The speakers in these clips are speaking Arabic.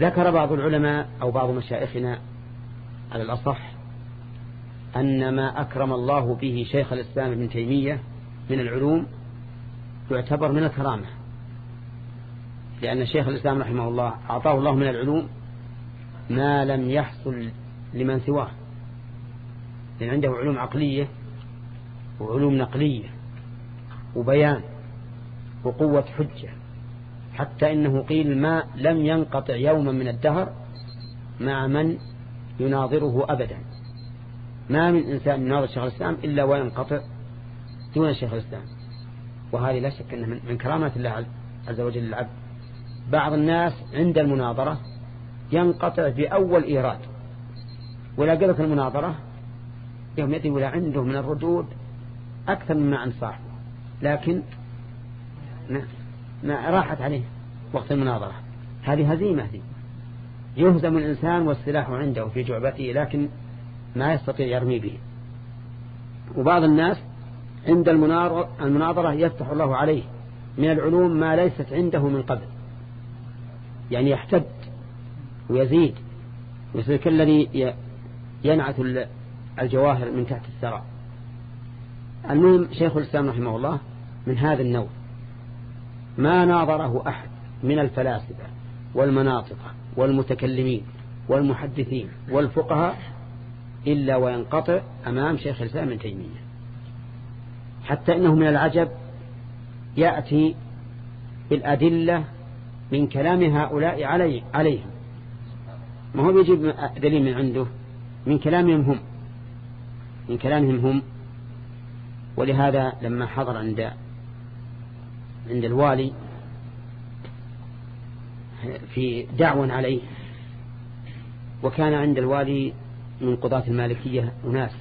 ذكر بعض العلماء أو بعض مشائخنا على الأصح أن ما أكرم الله به شيخ الإسلام ابن تيمية من العلوم يعتبر من الكرامة لأن شيخ الإسلام رحمه الله أعطاه الله من العلوم ما لم يحصل لمن سواه لأن عنده علوم عقلية وعلوم نقلية وبيان وقوة حجة. حتى إنه قيل ما لم ينقطع يوما من الدهر مع من يناظره أبدا. ما من إنسان يناظر شيخ الإسلام إلا وينقطع دون شيخ الإسلام. وهذه لا شك أنها من كرامات الله عز وجل للعبد. بعض الناس عند المناظرة ينقطع بأول إيراد. ولا قلت المناظرة يوم يأتي ولا عنده من الردود أكثر مما عن صاحبه لكن ما, ما راحت عليه وقت المناظرة. هذه هزيمة دي. يهزم الإنسان والسلاح عنده في جعبته لكن ما يستطيع يرمي به. وبعض الناس عند المناظرة يفتح الله عليه. من العلوم ما ليست عنده من قبل. يعني يحتد ويزيد. مثل كالذي ينعت الجواهر من تحت الثرى. المهم شيخ الإسلام رحمه الله من هذا النوع. ما ناظره أحد من الفلاسفة والمناطق والمتكلمين والمحدثين والفقهاء إلا وينقطع أمام شيخ الإسلام ابن تيمية. حتى إنه من العجب يأتي بالأدلة من كلام هؤلاء علي عليهم. ما هو بيجيب دليل من عنده؟ من كلامهم هم. من كلامهم هم. ولهذا لما حضر عند عند الوالي في دعوة عليه. وكان عند الوالي من قضاة المالكية أناس.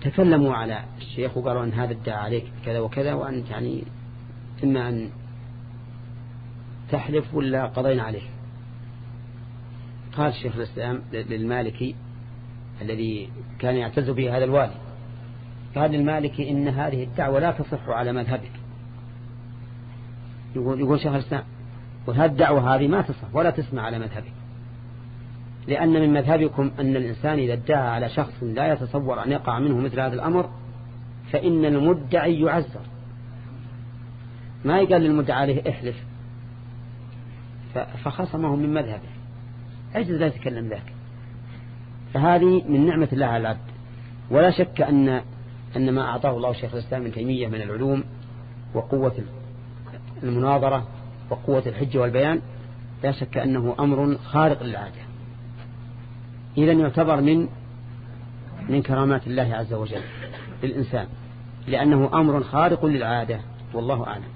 تكلموا على الشيخ وقالوا أن هذا ادعى عليك كذا وكذا وأنت يعني إما أن تحلف ولا قضينا عليه قال الشيخ الإسلام للمالكي الذي كان يعتز به هذا الوالي. قال للمالكي إن هذه الدعوة لا تصح على مذهبك. يقول, يقول شيخ الإسلام وهذه الدعوة هذه ما تصح ولا تسمع على مذهبك. لأن من مذهبكم أن الإنسان إذا ادعى على شخص لا يتصور أن يقع منه مثل هذا الأمر فإن المدعي يعذر ما يقال للمدعى عليه احلف فخصمه من مذهبه. عجز لا يتكلم ذاك. فهذه من نعمة الله على العبد. ولا شك أن أن ما أعطاه الله شيخ الإسلام من تيمية من العلوم وقوة المناظرة وقوة الحج والبيان لا شك أنه أمر خارق للعادة. إذا يعتبر من من كرامات الله عز وجل للإنسان لأنه أمر خارق للعادة والله أعلم.